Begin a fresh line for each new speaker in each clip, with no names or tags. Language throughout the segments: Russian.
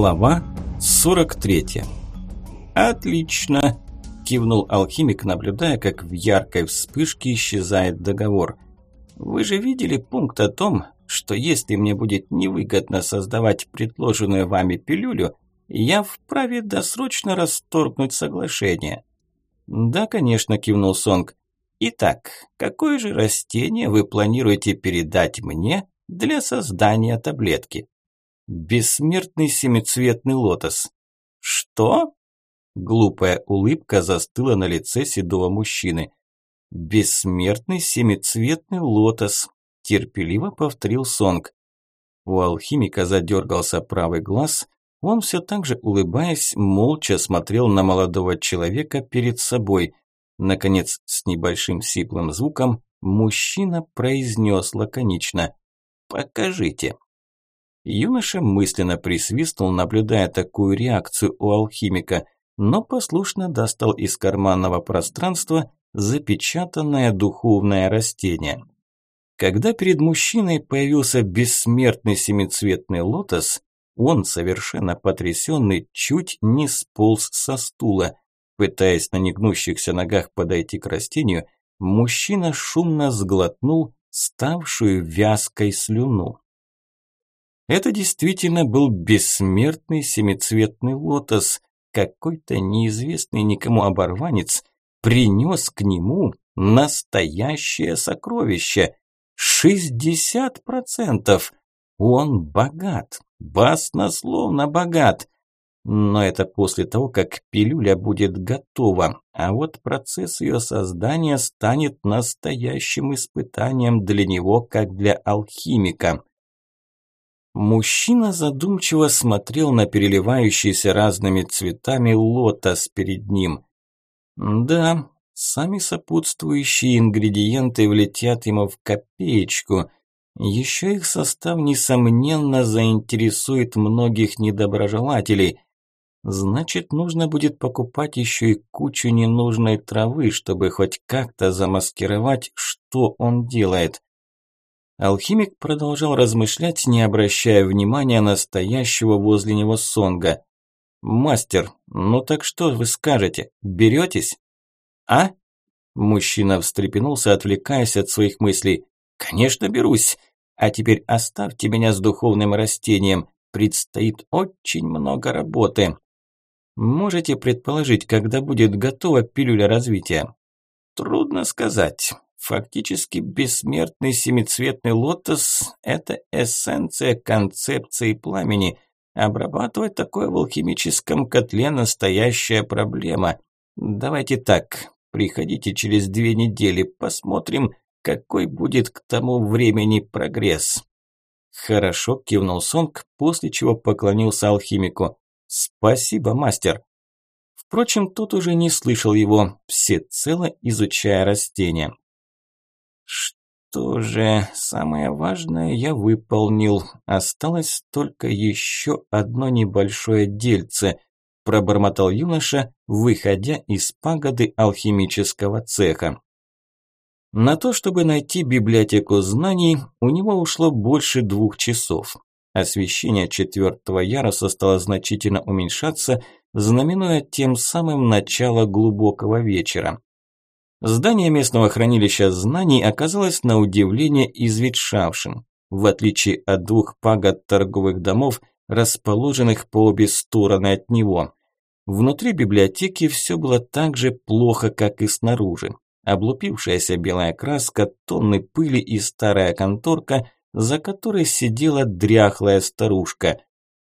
Глава 43. «Отлично!» – кивнул алхимик, наблюдая, как в яркой вспышке исчезает договор. «Вы же видели пункт о том, что если мне будет невыгодно создавать предложенную вами пилюлю, я вправе досрочно расторгнуть соглашение?» «Да, конечно», – кивнул Сонг. «Итак, какое же растение вы планируете передать мне для создания таблетки?» Бессмертный семицветный лотос. Что? Глупая улыбка застыла на лице седого мужчины. Бессмертный семицветный лотос, терпеливо повторил Сонг. У алхимика задергался правый глаз, он все так же улыбаясь, молча смотрел на молодого человека перед собой. Наконец, с небольшим сиплым звуком, мужчина произнес лаконично «Покажите». Юноша мысленно присвистнул, наблюдая такую реакцию у алхимика, но послушно достал из карманного пространства запечатанное духовное растение. Когда перед мужчиной появился бессмертный семицветный лотос, он, совершенно потрясенный, чуть не сполз со стула. Пытаясь на негнущихся ногах подойти к растению, мужчина шумно сглотнул ставшую вязкой слюну. Это действительно был бессмертный семицветный лотос. Какой-то неизвестный никому оборванец принес к нему настоящее сокровище. 60%! Он богат, баснословно богат. Но это после того, как пилюля будет готова, а вот процесс ее создания станет настоящим испытанием для него, как для алхимика. Мужчина задумчиво смотрел на переливающийся разными цветами лотос перед ним. Да, сами сопутствующие ингредиенты влетят ему в копеечку. Еще их состав, несомненно, заинтересует многих недоброжелателей. Значит, нужно будет покупать еще и кучу ненужной травы, чтобы хоть как-то замаскировать, что он делает. Алхимик продолжал размышлять, не обращая внимания на стоящего возле него Сонга. «Мастер, ну так что вы скажете? Беретесь?» «А?» Мужчина встрепенулся, отвлекаясь от своих мыслей. «Конечно берусь. А теперь оставьте меня с духовным растением. Предстоит очень много работы. Можете предположить, когда будет готова пилюля развития?» «Трудно сказать. Фактически бессмертный семицветный лотос – это эссенция концепции пламени. Обрабатывать такое в алхимическом котле – настоящая проблема. Давайте так, приходите через две недели, посмотрим, какой будет к тому времени прогресс. Хорошо, кивнул Сонг, после чего поклонился алхимику. Спасибо, мастер. Впрочем, тот уже не слышал его, всецело изучая растения. Что же, самое важное я выполнил. Осталось только еще одно небольшое дельце, пробормотал юноша, выходя из пагоды алхимического цеха. На то, чтобы найти библиотеку знаний, у него ушло больше двух часов. Освещение четвертого яруса стало значительно уменьшаться, знаменуя тем самым начало глубокого вечера. Здание местного хранилища знаний оказалось на удивление изветшавшим. В отличие от двух пагод торговых домов, расположенных по обе стороны от него. Внутри библиотеки все было так же плохо, как и снаружи. Облупившаяся белая краска, тонны пыли и старая конторка, за которой сидела дряхлая старушка.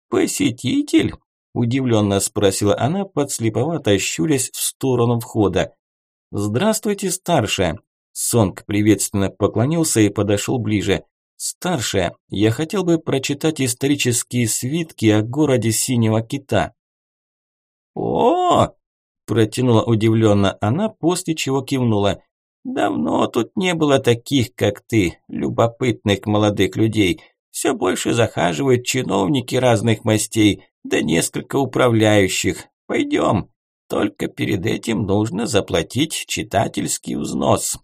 «Посетитель?» – удивленно спросила она, подслеповато щурясь в сторону входа. «Здравствуйте, старшая!» Сонг приветственно поклонился и подошел ближе. «Старшая, я хотел бы прочитать исторические свитки о городе Синего Кита». «О!», протянула удивленно она, после чего кивнула. «Давно тут не было таких, как ты, любопытных молодых людей. Все больше захаживают чиновники разных мастей, да несколько управляющих. Пойдем, только перед этим нужно заплатить читательский взнос.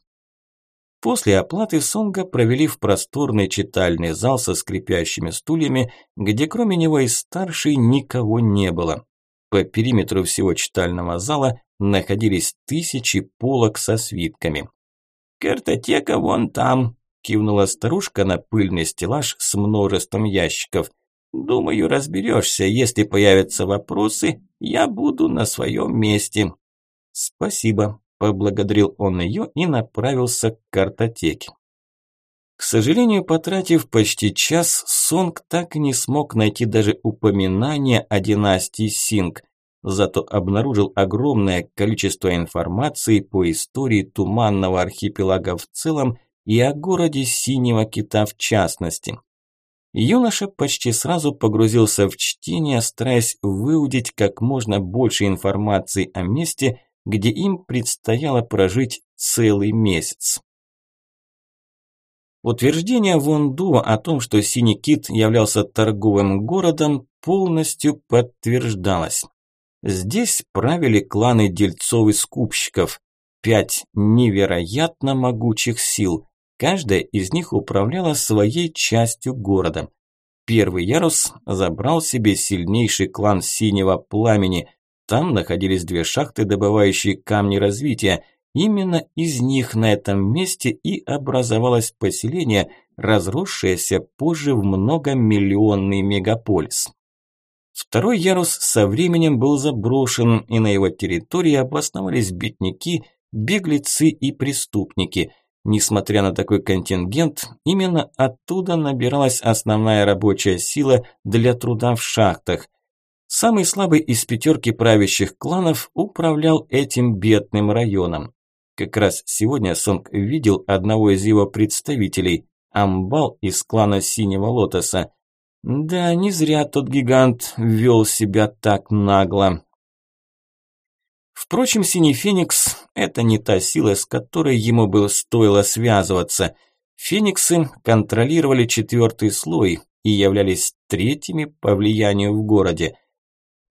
После оплаты Сонга провели в просторный читальный зал со скрипящими стульями, где кроме него и старшей никого не было. По периметру всего читального зала находились тысячи полок со свитками. «Картотека вон там», – кивнула старушка на пыльный стеллаж с множеством ящиков. «Думаю, разберешься. Если появятся вопросы, я буду на своем месте». «Спасибо», Поблагодарил он ее и направился к картотеке. К сожалению, потратив почти час, Сонг так и не смог найти даже упоминания о династии Синг, зато обнаружил огромное количество информации по истории Туманного архипелага в целом и о городе Синего Кита в частности. Юноша почти сразу погрузился в чтение, стараясь выудить как можно больше информации о месте, где им предстояло прожить целый месяц. Утверждение Вон Дуа о том, что Синий Кит являлся торговым городом, полностью подтверждалось. Здесь правили кланы дельцов и скупщиков, пять невероятно могучих сил, каждая из них управляла своей частью города. Первый ярус забрал себе сильнейший клан Синего Пламени, там находились две шахты, добывающие камни развития. Именно из них на этом месте и образовалось поселение, разросшееся позже в многомиллионный мегаполис. Второй ярус со временем был заброшен, и на его территории обосновались бедняки, беглецы и преступники. Несмотря на такой контингент, именно оттуда набиралась основная рабочая сила для труда в шахтах – Самый слабый из пятерки правящих кланов управлял этим бедным районом. Как раз сегодня Сонг видел одного из его представителей, Амбал из клана Синего Лотоса. Да, не зря тот гигант вел себя так нагло. Впрочем, Синий Феникс – это не та сила, с которой ему было стоило связываться. Фениксы контролировали четвертый слой и являлись третьими по влиянию в городе.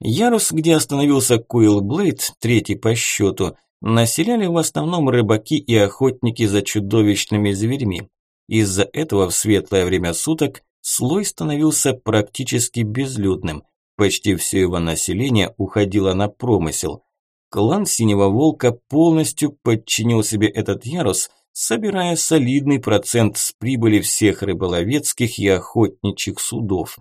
Ярус, где остановился Куилблейд, третий по счету, населяли в основном рыбаки и охотники за чудовищными зверьми. Из-за этого в светлое время суток слой становился практически безлюдным. Почти все его население уходило на промысел. Клан Синего Волка полностью подчинил себе этот ярус, собирая солидный процент с прибыли всех рыболовецких и охотничьих судов.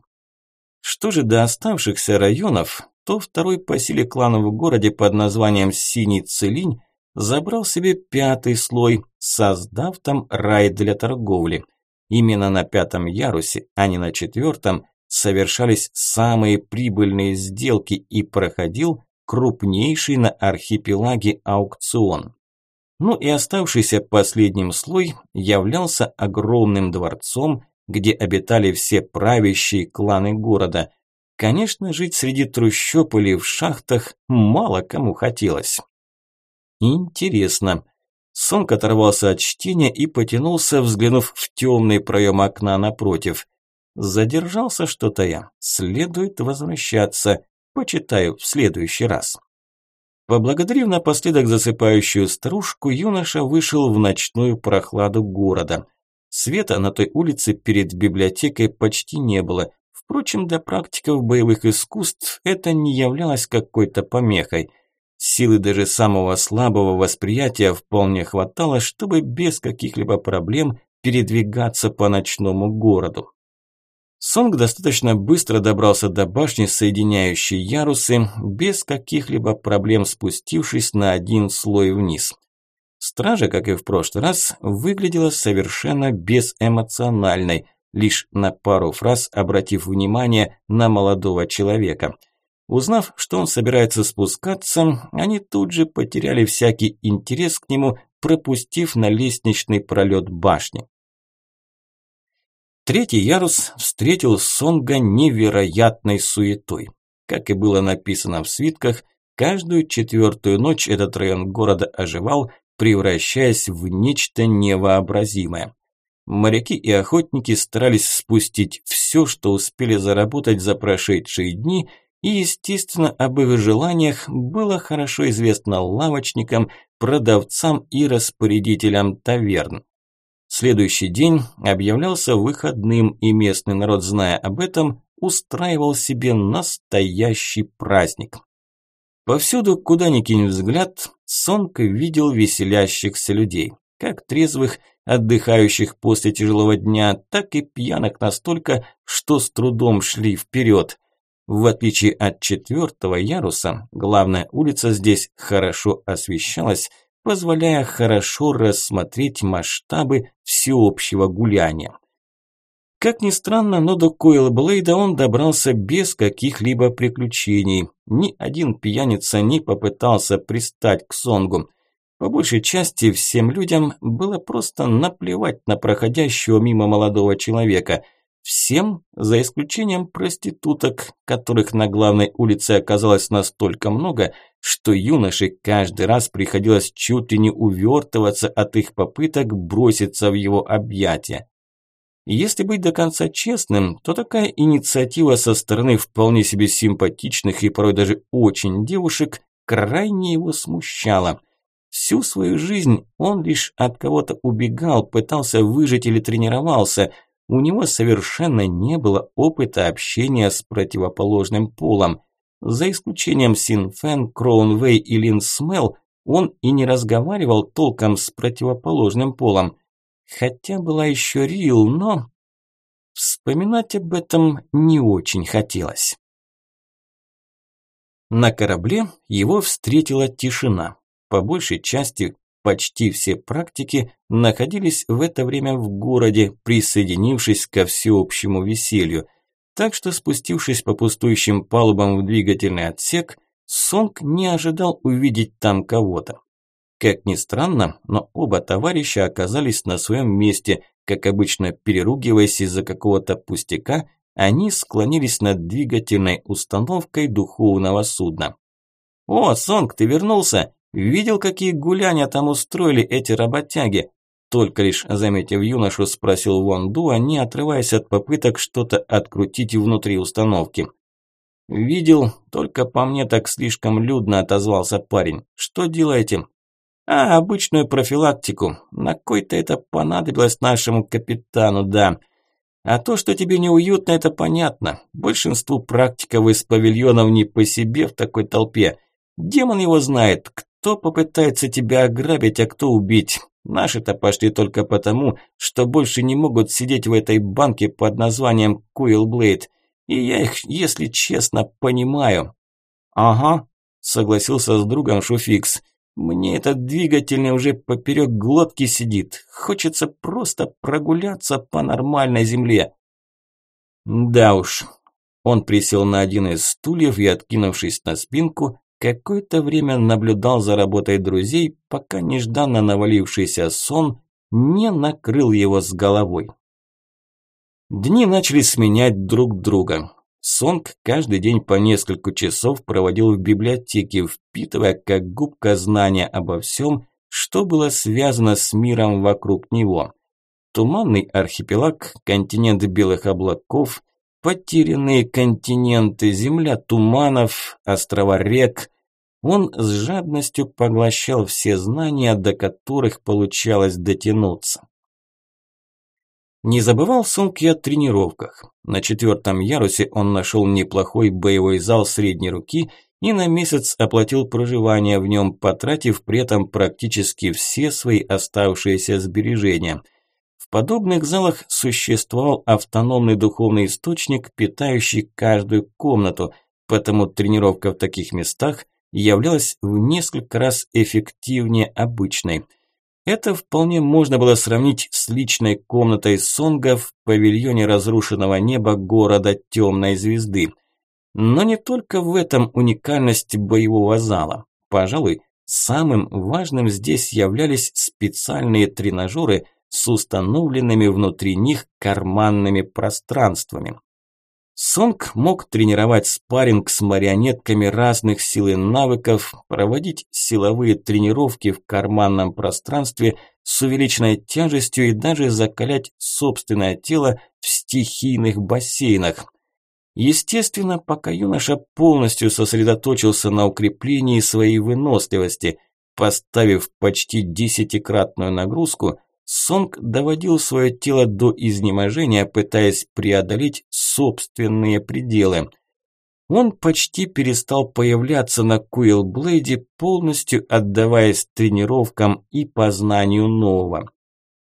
Что же до оставшихся районов, то второй по силе клан в городе под названием Синий Целинь забрал себе пятый слой, создав там рай для торговли. Именно на пятом ярусе, а не на четвертом, совершались самые прибыльные сделки и проходил крупнейший на архипелаге аукцион. Ну и оставшийся последним слой являлся огромным дворцом, где обитали все правящие кланы города. Конечно, жить среди трущоб или в шахтах мало кому хотелось. Интересно. Сонг оторвался от чтения и потянулся, взглянув в темный проем окна напротив. Задержался что-то я. Следует возвращаться. Почитаю в следующий раз. Поблагодарив напоследок засыпающую старушку, юноша вышел в ночную прохладу города – Света на той улице перед библиотекой почти не было. Впрочем, для практиков боевых искусств это не являлось какой-то помехой. Силы даже самого слабого восприятия вполне хватало, чтобы без каких-либо проблем передвигаться по ночному городу. Сонг достаточно быстро добрался до башни, соединяющей ярусы, без каких-либо проблем спустившись на один слой вниз – Стража, как и в прошлый раз, выглядела совершенно безэмоциональной, лишь на пару фраз обратив внимание на молодого человека. Узнав, что он собирается спускаться, они тут же потеряли всякий интерес к нему, пропустив на лестничный пролет башни. Третий ярус встретил Сонга невероятной суетой. Как и было написано в свитках, каждую четвертую ночь этот район города оживал, превращаясь в нечто невообразимое. Моряки и охотники старались спустить все, что успели заработать за прошедшие дни, и, естественно, об их желаниях было хорошо известно лавочникам, продавцам и распорядителям таверн. Следующий день объявлялся выходным, и местный народ, зная об этом, устраивал себе настоящий праздник. Повсюду, куда ни кинь взгляд, Сонг видел веселящихся людей, как трезвых, отдыхающих после тяжелого дня, так и пьянок настолько, что с трудом шли вперед. В отличие от четвертого яруса, главная улица здесь хорошо освещалась, позволяя хорошо рассмотреть масштабы всеобщего гуляния. Как ни странно, но до Койлблейда он добрался без каких-либо приключений. Ни один пьяница не попытался пристать к Сонгу. По большей части всем людям было просто наплевать на проходящего мимо молодого человека. Всем, за исключением проституток, которых на главной улице оказалось настолько много, что юноше каждый раз приходилось чуть ли не увертываться от их попыток броситься в его объятия. Если быть до конца честным, то такая инициатива со стороны вполне себе симпатичных и порой даже очень девушек крайне его смущала. Всю свою жизнь он лишь от кого-то убегал, пытался выжить или тренировался. У него совершенно не было опыта общения с противоположным полом. За исключением Син Фэн, Кроунвей и Лин Смел, он и не разговаривал толком с противоположным полом. Хотя была еще Рил, но... Вспоминать об этом не очень хотелось. На корабле его встретила тишина. По большей части почти все практики находились в это время в городе, присоединившись ко всеобщему веселью. Так что спустившись по пустующим палубам в двигательный отсек, Сонг не ожидал увидеть там кого-то. Как ни странно, но оба товарища оказались на своем месте. Как обычно, переругиваясь из-за какого-то пустяка, они склонились над двигательной установкой духовного судна. «О, Сонг, ты вернулся! Видел, какие гуляния там устроили эти работяги?» Только лишь заметив юношу, спросил Вон Дуа, не отрываясь от попыток что-то открутить внутри установки. «Видел, только по мне так слишком людно», – отозвался парень. «Что делаете?» А, обычную профилактику. На кой-то это понадобилось нашему капитану, да. А то, что тебе неуютно, это понятно. Большинству практиков из павильонов не по себе в такой толпе. Демон его знает, кто попытается тебя ограбить, а кто убить. Наши-то пошли только потому, что больше не могут сидеть в этой банке под названием Куилблейд. И я их, если честно, понимаю. Ага, согласился с другом Шуфикс. Мне этот двигательный уже поперек глотки сидит. Хочется просто прогуляться по нормальной земле. Да уж. Он присел на один из стульев и, откинувшись на спинку, какое-то время наблюдал за работой друзей, пока нежданно навалившийся сон не накрыл его с головой. Дни начали сменять друг друга. Сонг каждый день по несколько часов проводил в библиотеке, впитывая как губка знания обо всем, что было связано с миром вокруг него. Туманный архипелаг, континент белых облаков, потерянные континенты, земля туманов, острова рек. Он с жадностью поглощал все знания, до которых получалось дотянуться. Не забывал сумки о тренировках. На четвертом ярусе он нашел неплохой боевой зал средней руки и на месяц оплатил проживание в нем, потратив при этом практически все свои оставшиеся сбережения. В подобных залах существовал автономный духовный источник, питающий каждую комнату, потому тренировка в таких местах являлась в несколько раз эффективнее обычной – это вполне можно было сравнить с личной комнатой Сонга в павильоне разрушенного неба города Темной Звезды. Но не только в этом уникальность боевого зала. Пожалуй, самым важным здесь являлись специальные тренажеры с установленными внутри них карманными пространствами. Сонг мог тренировать спарринг с марионетками разных сил и навыков, проводить силовые тренировки в карманном пространстве с увеличенной тяжестью и даже закалять собственное тело в стихийных бассейнах. Естественно, пока юноша полностью сосредоточился на укреплении своей выносливости, поставив почти десятикратную нагрузку, Сонг доводил свое тело до изнеможения, пытаясь преодолеть собственные пределы. Он почти перестал появляться на Куилблейде, полностью отдаваясь тренировкам и познанию нового.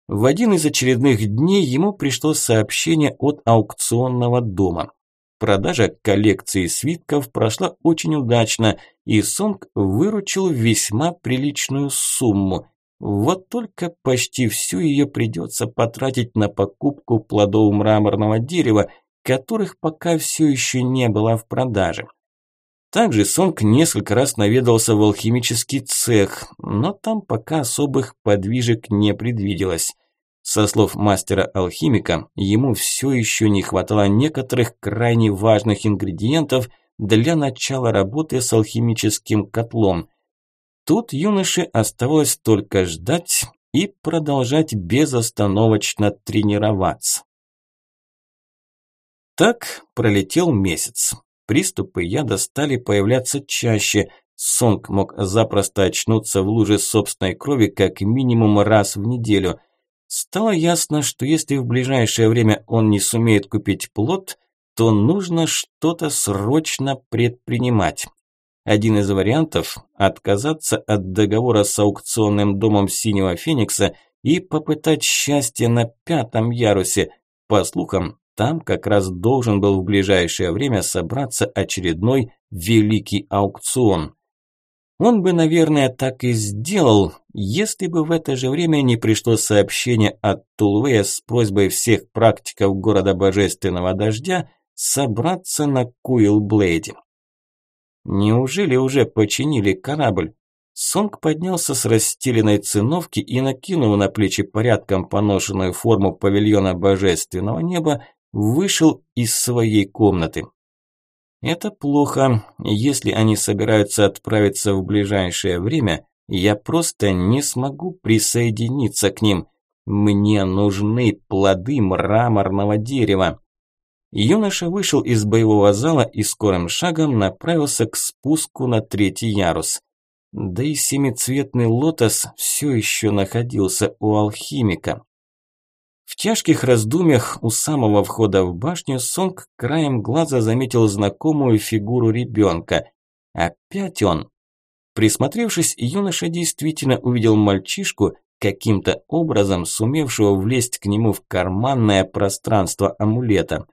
В один из очередных дней ему пришло сообщение от аукционного дома. Продажа коллекции свитков прошла очень удачно, и Сонг выручил весьма приличную сумму. Вот только почти всю ее придется потратить на покупку плодов мраморного дерева, которых пока все еще не было в продаже. Также Сонг несколько раз наведался в алхимический цех, но там пока особых подвижек не предвиделось. Со слов мастера-алхимика, ему все еще не хватало некоторых крайне важных ингредиентов для начала работы с алхимическим котлом. Тут юноше оставалось только ждать и продолжать безостановочно тренироваться. Так пролетел месяц. Приступы яда стали появляться чаще. Сонг мог запросто очнуться в луже собственной крови как минимум раз в неделю – Стало ясно, что если в ближайшее время он не сумеет купить плод, то нужно что-то срочно предпринимать. Один из вариантов – отказаться от договора с аукционным домом Синего Феникса и попытать счастье на пятом ярусе. По слухам, там как раз должен был в ближайшее время собраться очередной великий аукцион. Он бы, наверное, так и сделал, если бы в это же время не пришло сообщение от Тулвея с просьбой всех практиков города Божественного Дождя собраться на Куилблейде. Неужели уже починили корабль? Сонг поднялся с расстеленной циновки и, накинув на плечи порядком поношенную форму павильона Божественного Неба, вышел из своей комнаты. Это плохо. Если они собираются отправиться в ближайшее время, я просто не смогу присоединиться к ним. Мне нужны плоды мраморного дерева. Юноша вышел из боевого зала и скорым шагом направился к спуску на третий ярус. Да и семицветный лотос все еще находился у алхимика. В тяжких раздумьях у самого входа в башню Сонг краем глаза заметил знакомую фигуру ребенка. Опять он. Присмотревшись, юноша действительно увидел мальчишку, каким-то образом сумевшего влезть к нему в карманное пространство амулета.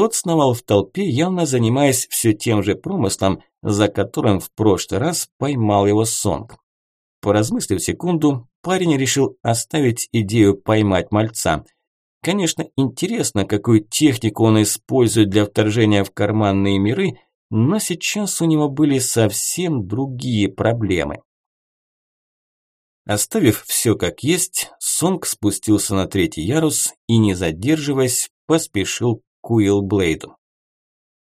Тот сновал в толпе, явно занимаясь все тем же промыслом, за которым в прошлый раз поймал его Сонг. Поразмыслив секунду, парень решил оставить идею поймать мальца. Конечно, интересно, какую технику он использует для вторжения в карманные миры, но сейчас у него были совсем другие проблемы. Оставив все как есть, Сонг спустился на третий ярус и, не задерживаясь, поспешил Куилблейду.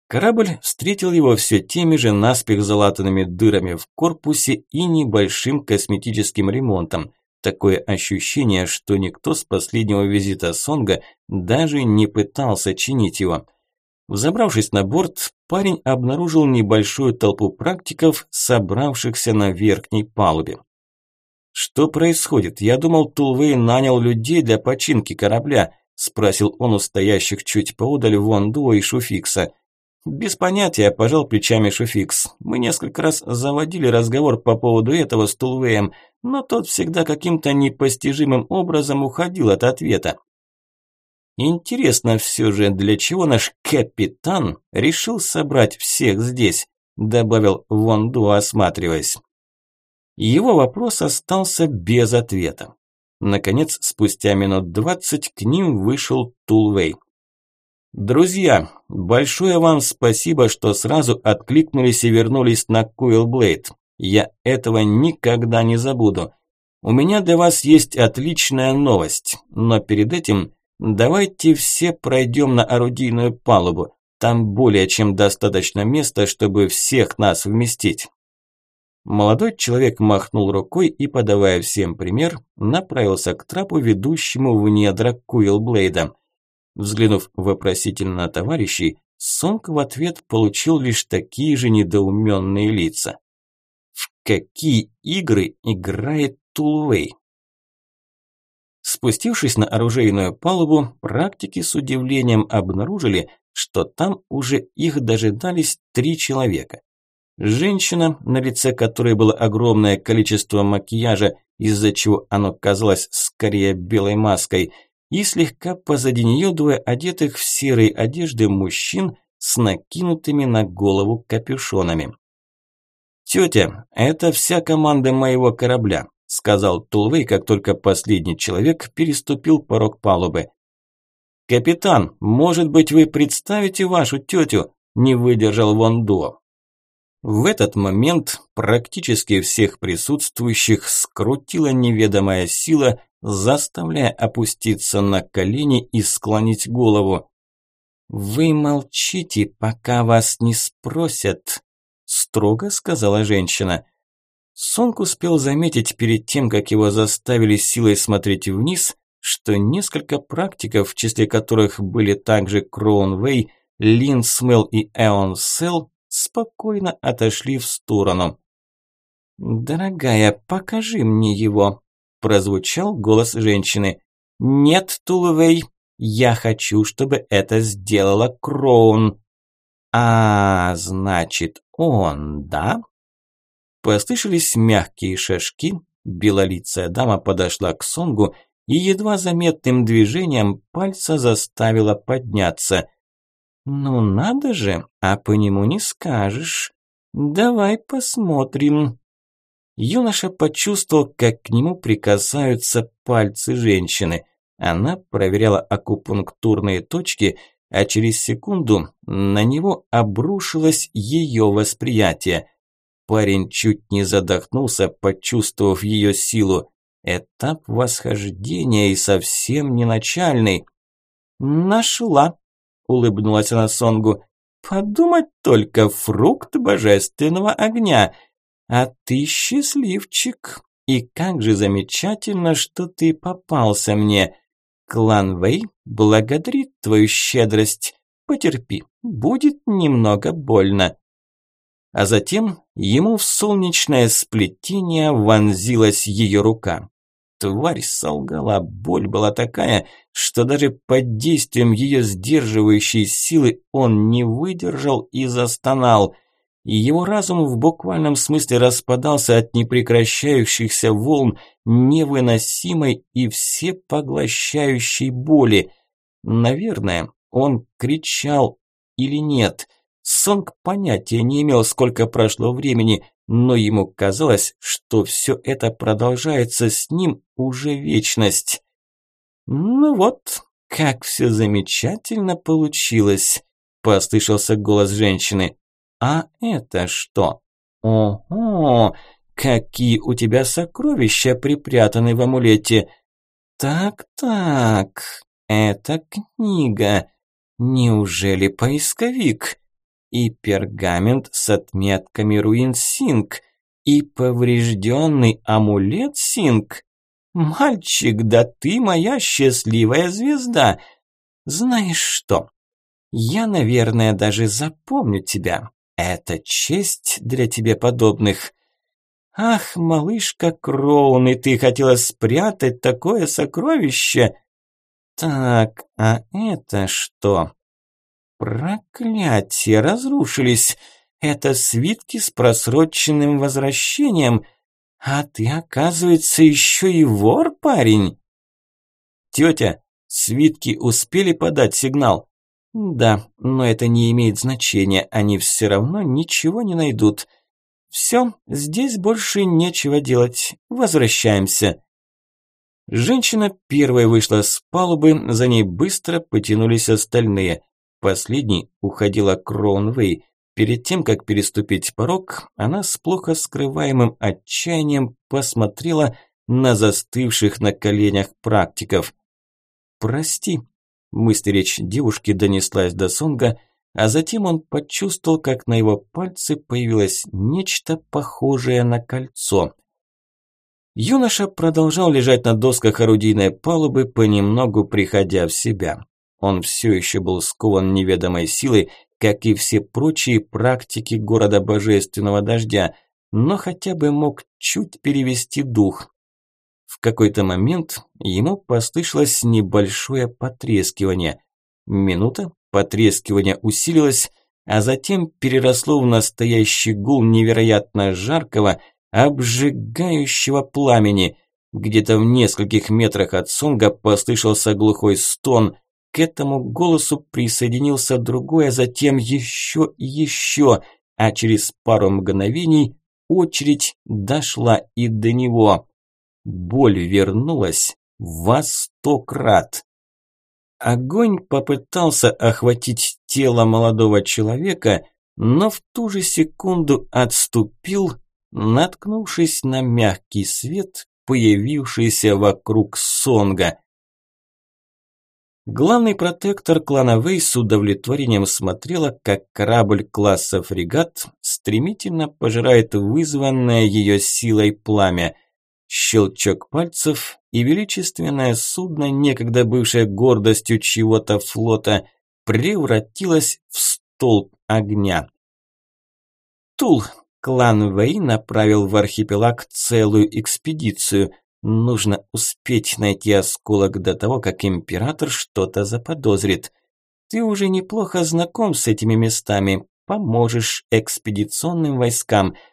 Корабль встретил его все теми же наспех залатанными дырами в корпусе и небольшим косметическим ремонтом. Такое ощущение, что никто с последнего визита Сонга даже не пытался чинить его. Взобравшись на борт, парень обнаружил небольшую толпу практиков, собравшихся на верхней палубе. «Что происходит? Я думал, Тулвей нанял людей для починки корабля», – спросил он у стоящих чуть поодаль Вондуа и Шуфикса. «Без понятия», – пожал плечами Шуфикс. «Мы несколько раз заводили разговор по поводу этого с Тулвеем, но тот всегда каким-то непостижимым образом уходил от ответа. Интересно все же, для чего наш капитан решил собрать всех здесь?» – добавил Вонду, осматриваясь. Его вопрос остался без ответа. Наконец, спустя минут двадцать к ним вышел Тулвей. Друзья, большое вам спасибо, что сразу откликнулись и вернулись на Куилблейд. Я этого никогда не забуду. У меня для вас есть отличная новость, но перед этим давайте все пройдем на орудийную палубу. Там более чем достаточно места, чтобы всех нас вместить. Молодой человек махнул рукой и, подавая всем пример, направился к трапу, ведущему в недра Куилблейда. Взглянув вопросительно на товарищей, Сонг в ответ получил лишь такие же недоуменные лица. В какие игры играет Тулвей? Спустившись на оружейную палубу, практики с удивлением обнаружили, что там уже их дожидались три человека. Женщина, на лице которой было огромное количество макияжа, из-за чего оно казалось скорее белой маской, и слегка позади нее двое одетых в серые одежды мужчин с накинутыми на голову капюшонами. «Тетя, это вся команда моего корабля», – сказал Тулвей, как только последний человек переступил порог палубы. «Капитан, может быть, вы представите вашу тетю?» – не выдержал Вондо. В этот момент практически всех присутствующих скрутила неведомая сила, заставляя опуститься на колени и склонить голову. «Вы молчите, пока вас не спросят», – строго сказала женщина. Сонг успел заметить перед тем, как его заставили силой смотреть вниз, что несколько практиков, в числе которых были также Кроунвей, Лин Смел и Эон Сел, спокойно отошли в сторону. «Дорогая, покажи мне его», – прозвучал голос женщины. «Нет, Тулвей, я хочу, чтобы это сделала Кроун». «А, значит, он, да?» Послышались мягкие шажки, белолицая дама подошла к Сонгу и едва заметным движением пальца заставила подняться. «Ну надо же, а по нему не скажешь. Давай посмотрим». Юноша почувствовал, как к нему прикасаются пальцы женщины. Она проверяла акупунктурные точки, а через секунду на него обрушилось ее восприятие. Парень чуть не задохнулся, почувствовав ее силу. Этап восхождения и совсем не начальный. «Нашла!» Улыбнулась она Сонгу. Подумать только, фрукт божественного огня. А ты счастливчик. И как же замечательно, что ты попался мне. Клан Вэй благодарит твою щедрость. Потерпи, будет немного больно. А затем ему в солнечное сплетение вонзилась ее рука. Тварь солгала, боль была такая, что даже под действием ее сдерживающей силы он не выдержал и застонал. И его разум в буквальном смысле распадался от непрекращающихся волн невыносимой и всепоглощающей боли. Наверное, он кричал или нет. Сонг понятия не имел, сколько прошло времени, но ему казалось, что все это продолжается с ним уже вечность. «Ну вот, как все замечательно получилось», – послышался голос женщины. «А это что? Ого, какие у тебя сокровища припрятаны в амулете! Так-так, это книга. Неужели поисковик?» И пергамент с отметками руин Синг, и поврежденный амулет Синг. Мальчик, да ты моя счастливая звезда. Знаешь что? Я, наверное, даже запомню тебя. Это честь для тебе подобных. Ах, малышка Кроун, и ты хотела спрятать такое сокровище? Так, а это что? Проклятие, разрушились. Это свитки с просроченным возвращением. А ты, оказывается, еще и вор, парень. Тетя, свитки успели подать сигнал? Да, но это не имеет значения, они все равно ничего не найдут. Все, здесь больше нечего делать. Возвращаемся. Женщина первой вышла с палубы, за ней быстро потянулись остальные. Последней уходила Кроунвей. Перед тем, как переступить порог, она с плохо скрываемым отчаянием посмотрела на застывших на коленях практиков. «Прости», – мысль речь девушки донеслась до Сонга, а затем он почувствовал, как на его пальце появилось нечто похожее на кольцо. Юноша продолжал лежать на досках орудийной палубы, понемногу приходя в себя. Он все еще был скован неведомой силой, как и все прочие практики города Божественного Дождя, но хотя бы мог чуть перевести дух. В какой-то момент ему послышалось небольшое потрескивание. Минута, потрескивание усилилось, а затем переросло в настоящий гул невероятно жаркого, обжигающего пламени. Где-то в нескольких метрах от Сонга послышался глухой стон. К этому голосу присоединился другой, а затем еще и еще, а через пару мгновений очередь дошла и до него. Боль вернулась во сто крат. Огонь попытался охватить тело молодого человека, но в ту же секунду отступил, наткнувшись на мягкий свет, появившийся вокруг Сонга. Главный протектор клана Вэй с удовлетворением смотрела, как корабль класса фрегат стремительно пожирает вызванное ее силой пламя – Щелчок пальцев, и величественное судно, некогда бывшее гордостью чего-то флота, превратилось в столб огня. Тул, клан Вэй направил в архипелаг целую экспедицию. Нужно успеть найти осколок до того, как император что-то заподозрит. Ты уже неплохо знаком с этими местами, поможешь экспедиционным войскам –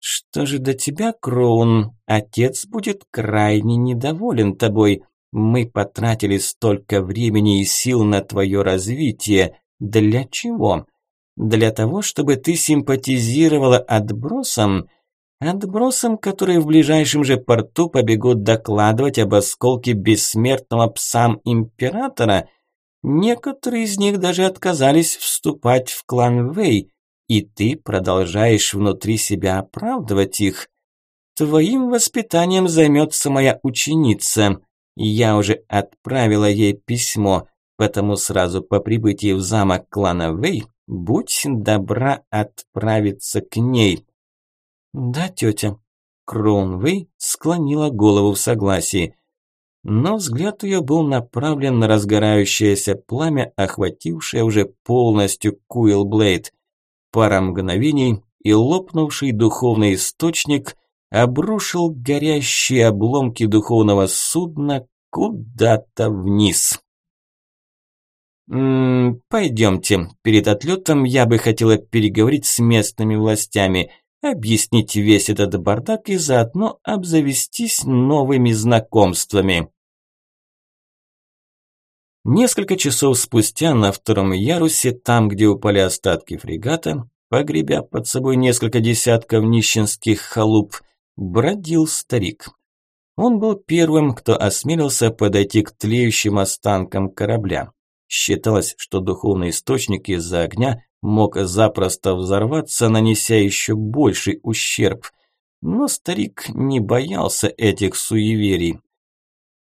«Что же до тебя, Кроун? Отец будет крайне недоволен тобой. Мы потратили столько времени и сил на твое развитие. Для чего? Для того, чтобы ты симпатизировала отбросам?» Отбросам, которые в ближайшем же порту побегут докладывать об осколке бессмертного псам императора, некоторые из них даже отказались вступать в клан Вэй, и ты продолжаешь внутри себя оправдывать их. Твоим воспитанием займется моя ученица. Я уже отправила ей письмо, потому сразу по прибытии в замок клана Вэй будь добра отправиться к ней. Да, тетя. Кроун Вэй склонила голову в согласии. Но взгляд ее был направлен на разгорающееся пламя, охватившее уже полностью Куилблейд. Пара мгновений, и лопнувший духовный источник обрушил горящие обломки духовного судна куда-то вниз. «М -м, «Пойдемте, перед отлетом я бы хотела переговорить с местными властями, объяснить весь этот бардак и заодно обзавестись новыми знакомствами». Несколько часов спустя на втором ярусе, там, где упали остатки фрегата, погребя под собой несколько десятков нищенских халуп, бродил старик. Он был первым, кто осмелился подойти к тлеющим останкам корабля. Считалось, что духовный источник из-за огня мог запросто взорваться, нанеся еще больший ущерб. Но старик не боялся этих суеверий.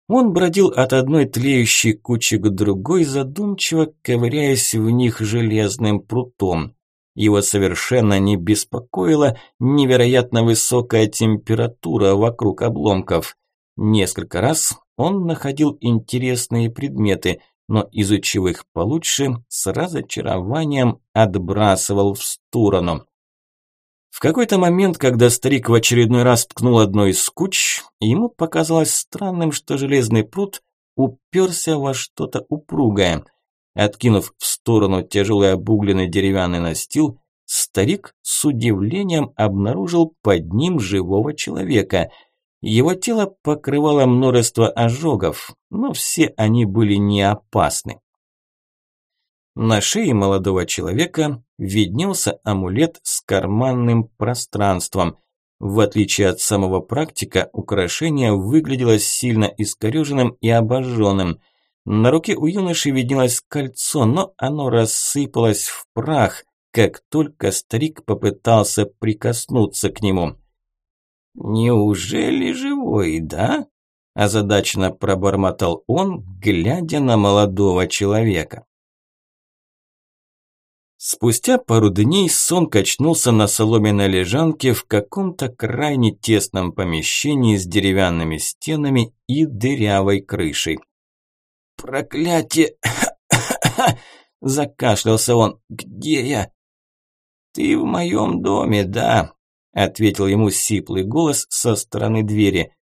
Он бродил от одной тлеющей кучи к другой, задумчиво ковыряясь в них железным прутом. Его совершенно не беспокоила невероятно высокая температура вокруг обломков. Несколько раз он находил интересные предметы, но изучив их получше, с разочарованием отбрасывал в сторону. В какой-то момент, когда старик в очередной раз ткнул одной из куч, ему показалось странным, что железный пруд уперся во что-то упругое. Откинув в сторону тяжелый обугленный деревянный настил, старик с удивлением обнаружил под ним живого человека. Его тело покрывало множество ожогов, но все они были не опасны. На шее молодого человека виднелся амулет с карманным пространством. В отличие от самого практика, украшение выглядело сильно искореженным и обожженным. На руке у юноши виднелось кольцо, но оно рассыпалось в прах, как только старик попытался прикоснуться к нему. «Неужели живой, да?» – озадаченно пробормотал он, глядя на молодого человека. Спустя пару дней сон качнулся на соломенной лежанке в каком-то крайне тесном помещении с деревянными стенами и дырявой крышей. «Проклятие!» – закашлялся он. «Где я?» «Ты в моем доме, да», – ответил ему сиплый голос со стороны двери.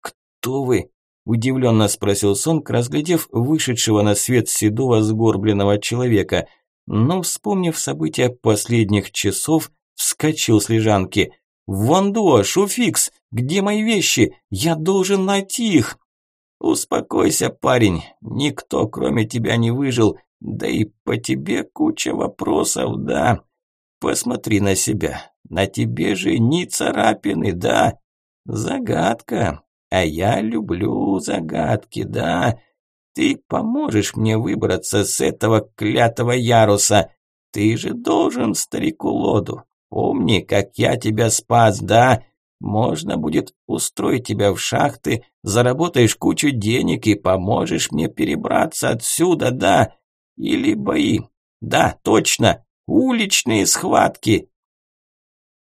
кто вы?» – удивленно спросил Сонг, разглядев вышедшего на свет седого сгорбленного человека, но, вспомнив события последних часов, вскочил с лежанки. «Вандуа, Шуфикс, где мои вещи? Я должен найти их!» «Успокойся, парень, никто кроме тебя не выжил, да и по тебе куча вопросов, да. Посмотри на себя, на тебе же ни царапины, да? Загадка, а я люблю загадки, да. Ты поможешь мне выбраться с этого клятого яруса. Ты же должен старику Лоду. Помни, как я тебя спас, да? Можно будет устроить тебя в шахты, заработаешь кучу денег и поможешь мне перебраться отсюда, да? Или бои. Да, точно, уличные схватки.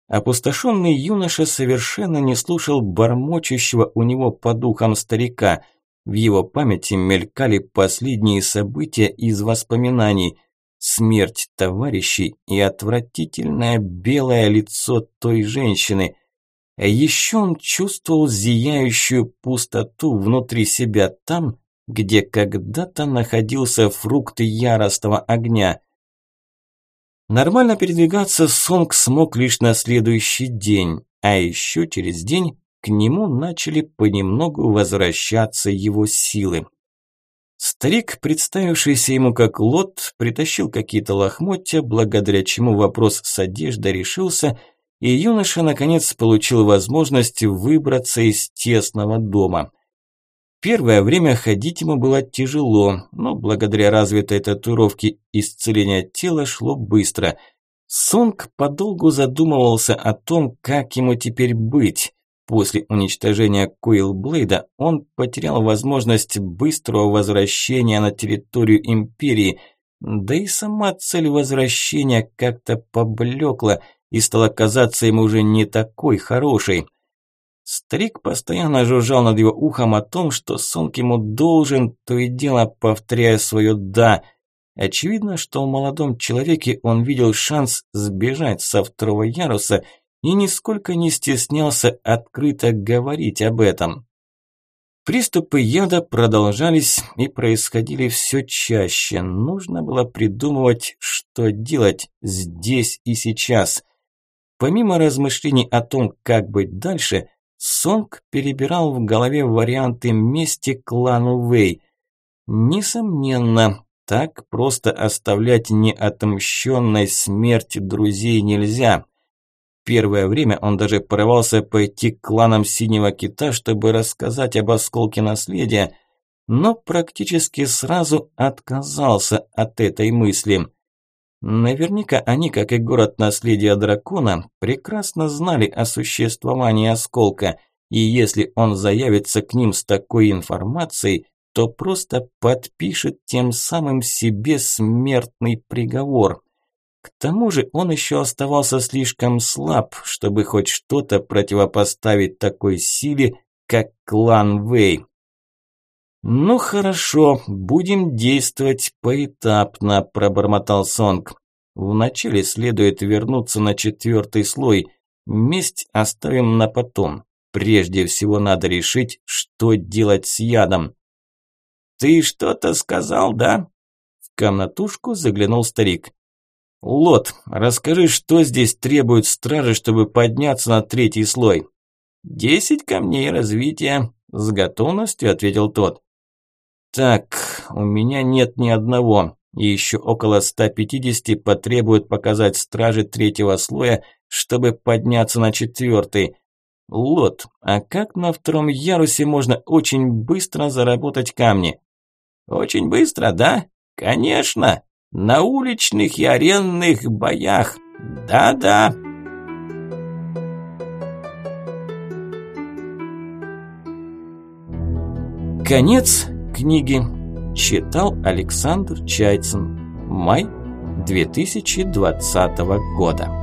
Опустошенный юноша совершенно не слушал бормочущего у него по духам старика. В его памяти мелькали последние события из воспоминаний. Смерть товарищей и отвратительное белое лицо той женщины. А еще он чувствовал зияющую пустоту внутри себя там, где когда-то находился фрукт яростного огня. Нормально передвигаться Сонг смог лишь на следующий день, а еще через день к нему начали понемногу возвращаться его силы. Старик, представившийся ему как лот, притащил какие-то лохмотья, благодаря чему вопрос с одеждой решился, и юноша наконец получил возможность выбраться из тесного дома. Первое время ходить ему было тяжело, но благодаря развитой татуировке исцеления тела шло быстро. Сонг подолгу задумывался о том, как ему теперь быть. После уничтожения Коилблейда он потерял возможность быстрого возвращения на территорию Империи, да и сама цель возвращения как-то поблекла и стала казаться ему уже не такой хорошей – Старик постоянно жужжал над его ухом о том, что Сонг ему должен, то и дело повторяя свое «да». Очевидно, что в молодом человеке он видел шанс сбежать со второго яруса и нисколько не стеснялся открыто говорить об этом. Приступы яда продолжались и происходили все чаще. Нужно было придумывать, что делать здесь и сейчас. Помимо размышлений о том, как быть дальше – Сонг перебирал в голове варианты мести клану Вэй. Несомненно, так просто оставлять неотомщенной смерти друзей нельзя. Первое время он даже порывался пойти к кланам Синего Кита, чтобы рассказать об осколке наследия, но практически сразу отказался от этой мысли. Наверняка они, как и город наследия дракона, прекрасно знали о существовании осколка, и если он заявится к ним с такой информацией, то просто подпишет тем самым себе смертный приговор. К тому же он еще оставался слишком слаб, чтобы хоть что-то противопоставить такой силе, как клан Вэй. «Ну хорошо, будем действовать поэтапно», – пробормотал Сонг. «Вначале следует вернуться на четвертый слой. Месть оставим на потом. Прежде всего надо решить, что делать с ядом». «Ты что-то сказал, да?» В комнатушку заглянул старик. «Лот, расскажи, что здесь требует стражи, чтобы подняться на третий слой?» «Десять камней развития», – с готовностью ответил тот. Так, у меня нет ни одного. И еще около 150 потребуют показать стражи третьего слоя, чтобы подняться на четвертый. Лот, а как на втором ярусе можно очень быстро заработать камни? Очень быстро, да? Конечно. На уличных и аренных боях. Да-да. Конец книги читал Александр Чайцин. Май 2020 года.